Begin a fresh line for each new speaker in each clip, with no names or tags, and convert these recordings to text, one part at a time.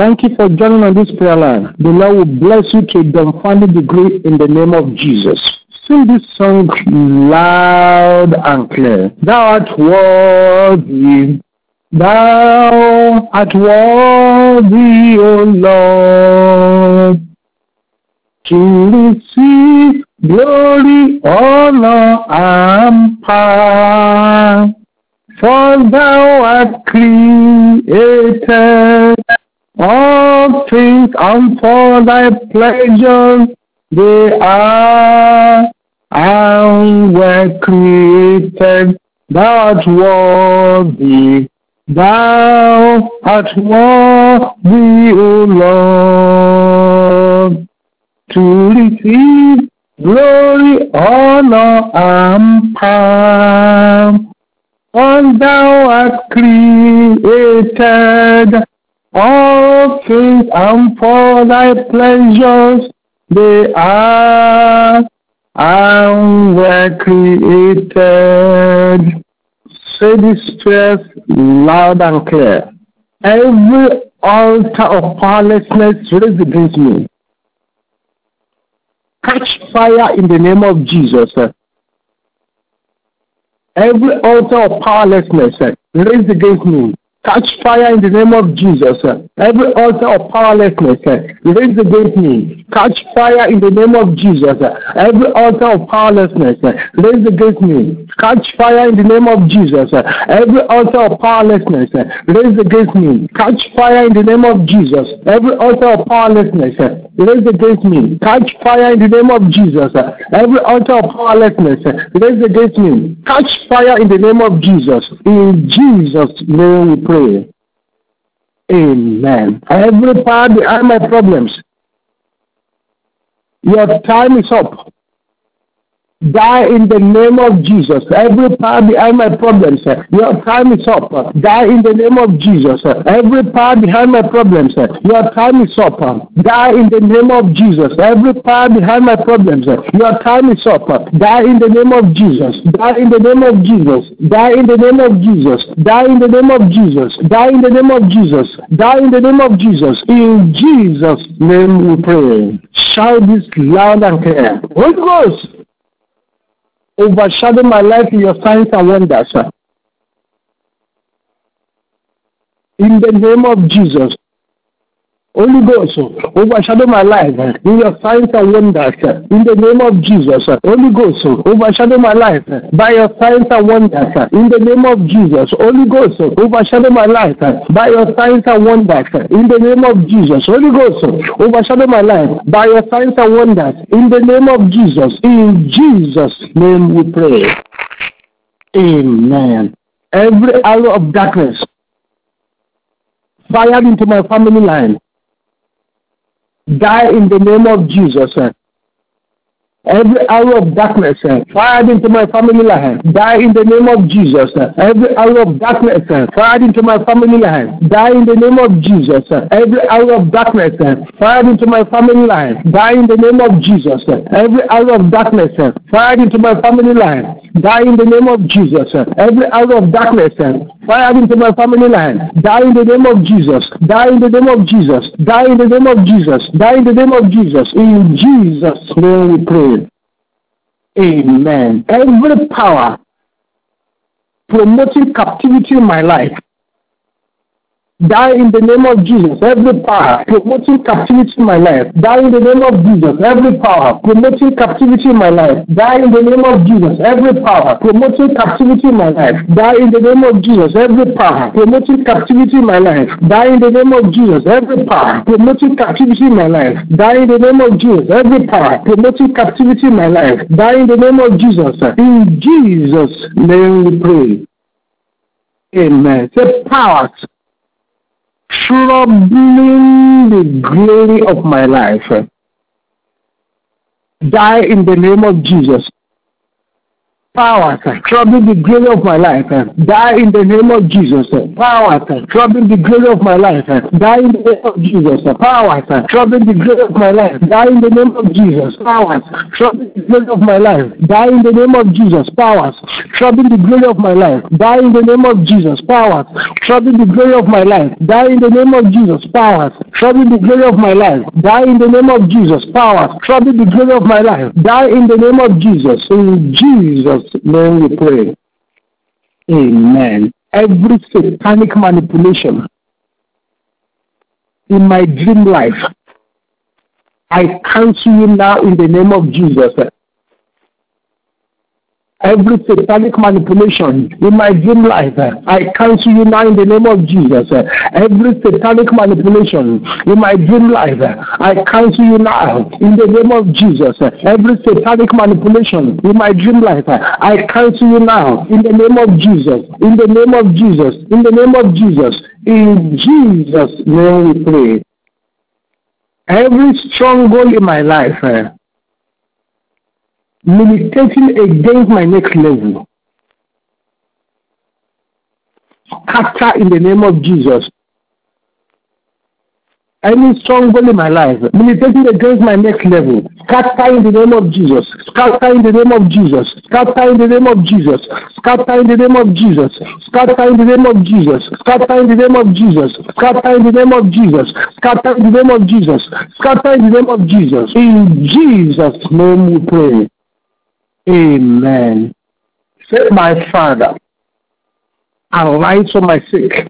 Thank you for joining on this prayer line. The Lord will bless you to a dumbfounding degree in the name of Jesus. Sing this song loud and clear. Thou art worthy. Thou art worthy, O Lord, to receive glory, honor, and power. For thou art created all things and for thy pleasure they are and were created. Thou art worthy, thou art worthy, O Lord, to receive glory, honor, and power. For thou art created things and for thy pleasures they are and were created. Say this prayers loud and clear. Every altar of powerlessness raised against me, catch fire in the name of Jesus. Every altar of powerlessness raised against me, catch fire in the name of Jesus. Every altar of powerlessness raised against me, catch fire in the name of Jesus. Every altar of powerlessness raised against me, catch fire in the name of Jesus. Every altar of powerlessness raised against me, catch fire in the name of Jesus. Every altar of powerlessness raised against me, catch fire in the name of Jesus. Every altar of powerlessness raised against me, catch fire in the name of Jesus. In Jesus' name we pray. Amen. Every power behind my problems, your time is up. Die in the name of Jesus. Every power behind my problems, your time is up. Die in the name of Jesus. Every power behind my problems, your time is up. Die in the name of Jesus. Every power behind my problems, your time is up. Die in the name of Jesus. Die in the name of Jesus. Die in the name of Jesus. Die in the name of Jesus. Die in the name of Jesus. Die in the name of Jesus. In Jesus' name we pray. Shout this loud and clear. Holy Ghost overshadow my life in your signs and wonders. In the name of Jesus. Holy Ghost, overshadow my life uh, in your signs and wonders. In the name of Jesus. Holy Ghost, uh, overshadow my life uh, by your signs and wonders. In the name of Jesus. Holy Ghost, overshadow my life by your signs and wonders. In the name of Jesus. Holy Ghost, overshadow my life by your signs and wonders. In the name of Jesus. In Jesus' name we pray. Amen. Every arrow of darkness fired into my family line die in the name of Jesus. Eh? Every arrow of darkness eh? fired into my family line, die in the name of Jesus. Eh? Every arrow of darkness fired into my family line, die in the name of Jesus. Every arrow of darkness fired into my family line, die in the name of Jesus. Every arrow of darkness fired into my family line, die in the name of Jesus. Every arrow of darkness fired into my family line, die in the name of Jesus. Die in the name of Jesus. Die in the name of Jesus. Die in the name of Jesus. In Jesus' name we pray. Amen. Every power promoting captivity in my life, die in the name of Jesus. Every power promoting captivity in my life, die in the name of Jesus. Every power promoting captivity in my life, die in the name of Jesus. Every power promoting captivity in my life, die in the name of Jesus. Every power promoting captivity in my life, die in the name of Jesus. Every power promoting captivity in my life, die in the name of Jesus. Every power promoting captivity in my life, die in the name of Jesus. In Jesus' name we pray. Amen. Say powers troubling the glory of my life. Eh, die in the name of Jesus. Powers troubling the glory of my life die in the name of Jesus powers troubling the glory of my life die in the name of Jesus powers troubling the glory of my life. Die in the name of Jesus powers troubling the glory of my life. Die in the name of Jesus powers troubling the glory of my life. Die in the name of Jesus powers troubling the glory of my life. Die in the name of Jesus powers troubling the glory of my life die in the name of Jesus Power. Trouble the glory of my life die in the name of Jesus in Jesus name we pray. Amen. Every satanic manipulation in my dream life, I cancel you now in the name of Jesus. Every satanic manipulation in my dream life, I cancel you now in the name of Jesus. Every satanic manipulation in my dream life, I cancel you now in the name of Jesus. Every satanic manipulation in my dream life, I cancel you now in the name of Jesus. In the name of Jesus. In the name of Jesus. In Jesus' name we pray. Every stronghold in my life, militating against my next level. Scatter in the name of Jesus. Any stronghold in my life, militating against my next level, scatter in the name of Jesus. Scatter in the name of Jesus. Scatter in the name of Jesus. Scatter in the name of Jesus. Scatter in the name of Jesus. Scatter in the name of Jesus. Scatter in the name of Jesus. Scatter in the name of Jesus. Scatter in the name of Jesus. In Jesus' name we pray. Amen. Say, my Father, arise for my sake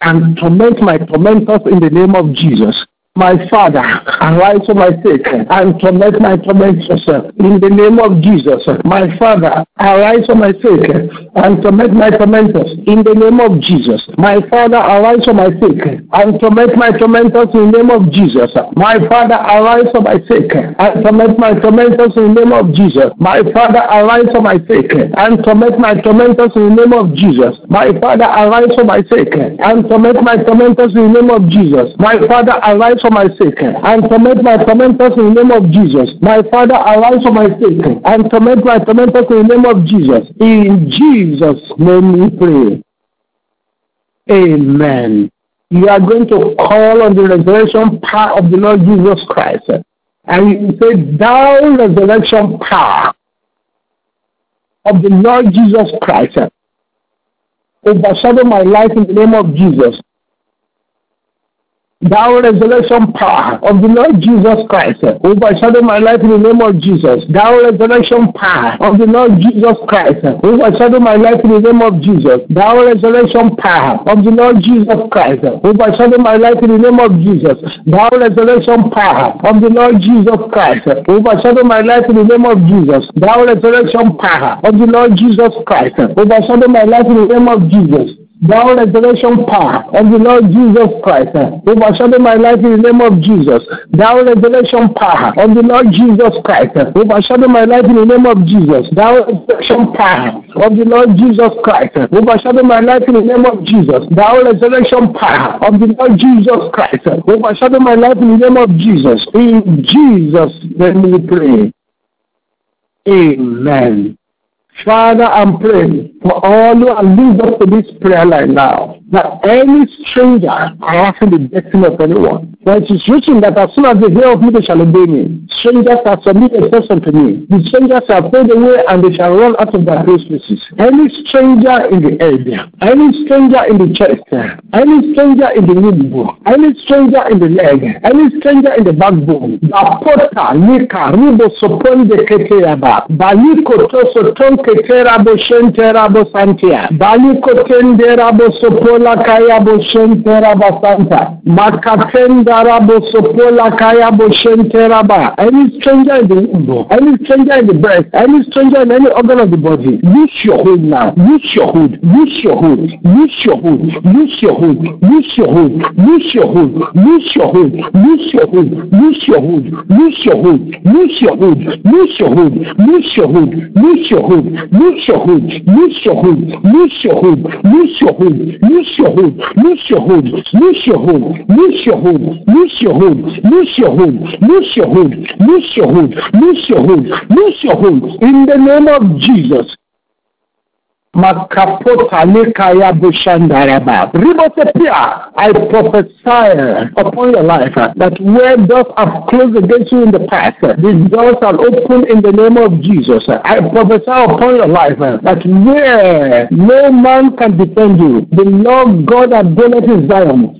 and torment my tormentors in the name of Jesus. My Father, arise for my sake and torment my tormentors in the name of Jesus. My Father, arise for my sake and torment my tormentors in the name of Jesus. My Father, arise for my sake and torment my tormentors in the name of Jesus. My Father, arise for my sake and torment my tormentors in the name of Jesus. My Father, arise for my sake and torment my tormentors in the name of Jesus. My Father, arise for my sake and torment my tormentors in the name of Jesus. My Father, arise for my sake and torment my tormentors in the name of Jesus. My Father, arise for my sake and torment my tormentors in the name of Jesus. In Jesus' name we pray. Amen. You are going to call on the resurrection power of the Lord Jesus Christ. And you say, Thou resurrection power of the Lord Jesus Christ overshadow my life in the name of Jesus. Thou resurrection power of the Lord Jesus Christ, overshadow my life in the name of Jesus. Thou resurrection power of the Lord Jesus Christ, overshadow my life in the name of Jesus. Thou resurrection power of the Lord Jesus Christ, overshadow my life in the name of Jesus. Thou resurrection power of the Lord Jesus Christ, overshadow my life in the name of Jesus. Thou resurrection power of the Lord Jesus Christ, overshadow my life in the name of Jesus. Thou resurrection power of the Lord Jesus Christ, overshadow my life in the name of Jesus. Thou resurrection power of the Lord Jesus Christ, overshadow my life in the name of Jesus. Thou resurrection power of the Lord Jesus Christ, overshadow my life in the name of Jesus. Thou resurrection power of the Lord Jesus Christ, overshadow my life in the name of Jesus. In Jesus' name we pray. Amen. Father, I'm praying for all who are up to this prayer line now. That any stranger harassing the destiny of anyone. For it is written that as soon as they hear of me, they shall obey me. Strangers shall submit themselves unto me. The strangers shall fade away and they shall run out of their place places. Any stranger in the area, any stranger in the chest, any stranger in the womb, any stranger in the leg, any stranger in the backbone, Bapota, Nika, Ribo, Sopon, de Keteaba, Baliko, Toso, Ton, Keterabo, Shenterabo, Santia, Baliko, Tenderabo, Sopola, Kayabo, Shenteraba, Santa, Makatendarabo, Sopola, Kayabo, Shenteraba, any stranger in the womb, any stranger in the breast, any stranger in any organ of the body, use your hold now, use your hold, use your hold, use your hold, use your hold, use your hold, use your hold, use your hold, use your hold, use your hold, use your hold, use your hold, use your hold, use your hold, use your hold, use your hold, use your hold, use your hold, use your hold, use your hold, use your hold, use your hold, use your hold, Loose your hold. Loose your hold. Loose your hold. Loose your hold. Loose your hold. Loose your hold. In the name of Jesus. Makapota Nikaya Bushandaraba. Ribotepia, I prophesy upon your life that where doors have closed against you in the past, these doors are open in the name of Jesus. I prophesy upon your life that where no man can defend you, the Lord God it in Zion.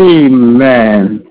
Amen.